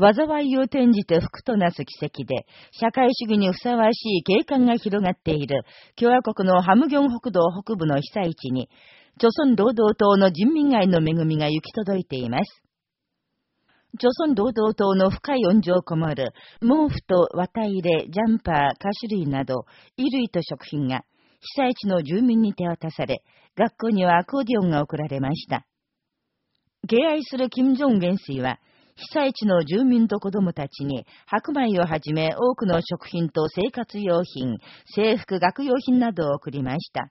災いを転じて福となす奇跡で、社会主義にふさわしい景観が広がっている、共和国のハムギョン北道北部の被災地に、朝鮮労働党の人民愛の恵みが行き届いています。朝鮮労働党の深い恩情をこもる、毛布と綿入れ、ジャンパー、菓子類など、衣類と食品が、被災地の住民に手渡され、学校にはアコーディオンが送られました。敬愛する金正恩元帥は、被災地の住民と子供たちに白米をはじめ多くの食品と生活用品、制服、学用品などを送りました。